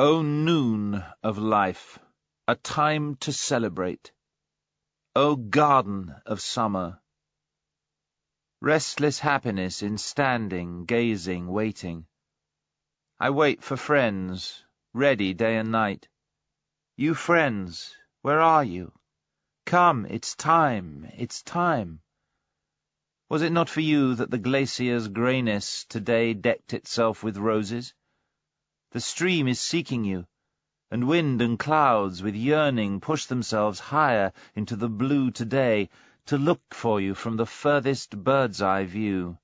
O noon of life, a time to celebrate! O garden of summer! Restless happiness in standing, gazing, waiting. I wait for friends, ready day and night. You friends, where are you? Come, it's time, it's time. Was it not for you that the glacier's greyness today decked itself with roses? The stream is seeking you, and wind and clouds with yearning push themselves higher into the blue today to look for you from the furthest bird's-eye view.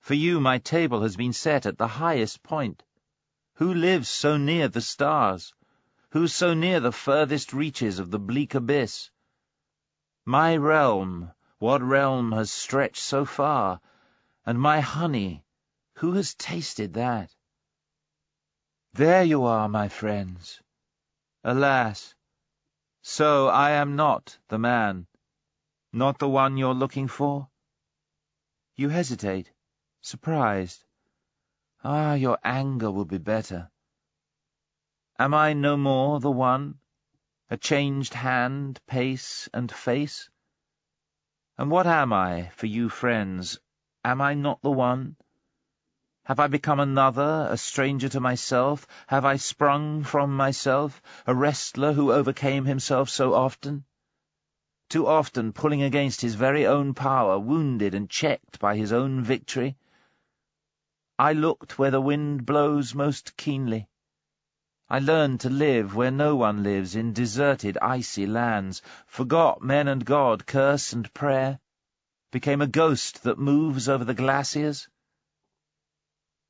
For you my table has been set at the highest point. Who lives so near the stars? Who so near the furthest reaches of the bleak abyss? My realm, what realm has stretched so far? And my honey, who has tasted that? There you are, my friends. Alas, so I am not the man, not the one you're looking for? You hesitate, surprised. Ah, your anger will be better. Am I no more the one, a changed hand, pace, and face? And what am I for you friends? Am I not the one? Have I become another, a stranger to myself? Have I sprung from myself, a wrestler who overcame himself so often? Too often pulling against his very own power, wounded and checked by his own victory? I looked where the wind blows most keenly. I learned to live where no one lives, in deserted, icy lands, forgot men and God, curse and prayer, became a ghost that moves over the glaciers,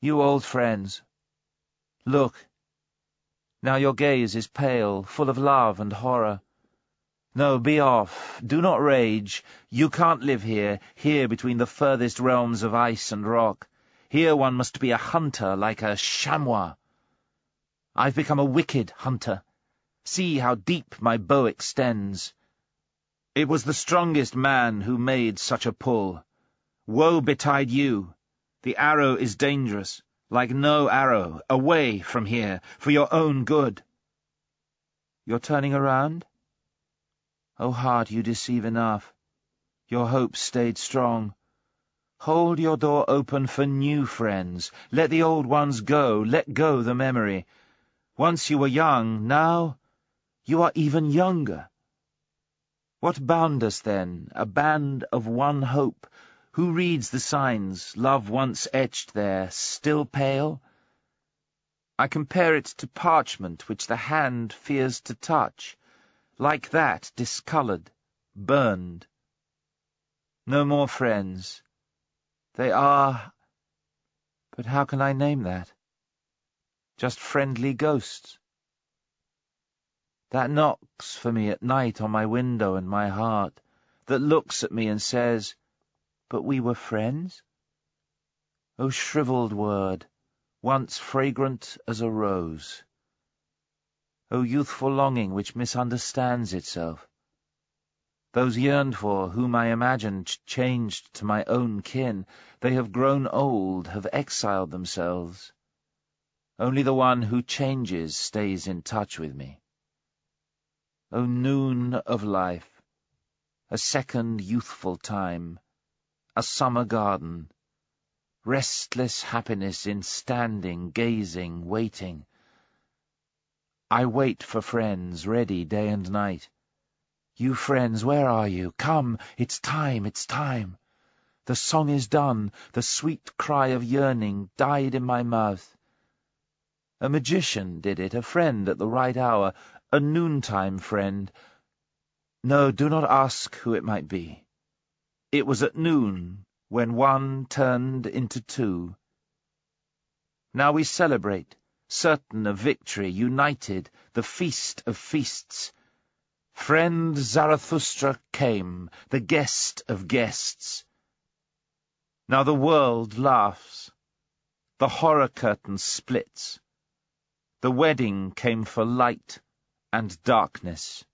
you old friends, look. Now your gaze is pale, full of love and horror. No, be off. Do not rage. You can't live here, here between the furthest realms of ice and rock. Here one must be a hunter, like a chamois. I've become a wicked hunter. See how deep my bow extends. It was the strongest man who made such a pull. Woe betide you! The arrow is dangerous, like no arrow. Away from here, for your own good. You're turning around? Oh, heart, you deceive enough. Your hopes stayed strong. Hold your door open for new friends. Let the old ones go. Let go the memory. Once you were young, now you are even younger. What bound us then? A band of one hope, who reads the signs, love once etched there, still pale? I compare it to parchment which the hand fears to touch, like that, discoloured, burned. No more friends. They are... But how can I name that? Just friendly ghosts. That knocks for me at night on my window and my heart, that looks at me and says, but we were friends? O shrivelled word, once fragrant as a rose! O youthful longing which misunderstands itself! Those yearned for, whom I imagined changed to my own kin, they have grown old, have exiled themselves. Only the one who changes stays in touch with me. O noon of life, a second youthful time, a summer garden, restless happiness in standing, gazing, waiting. I wait for friends, ready day and night. You friends, where are you? Come, it's time, it's time. The song is done, the sweet cry of yearning died in my mouth. A magician did it, a friend at the right hour, a noontime friend. No, do not ask who it might be. It was at noon when one turned into two. Now we celebrate, certain of victory, united, the feast of feasts. Friend Zarathustra came, the guest of guests. Now the world laughs. The horror curtain splits. The wedding came for light and darkness.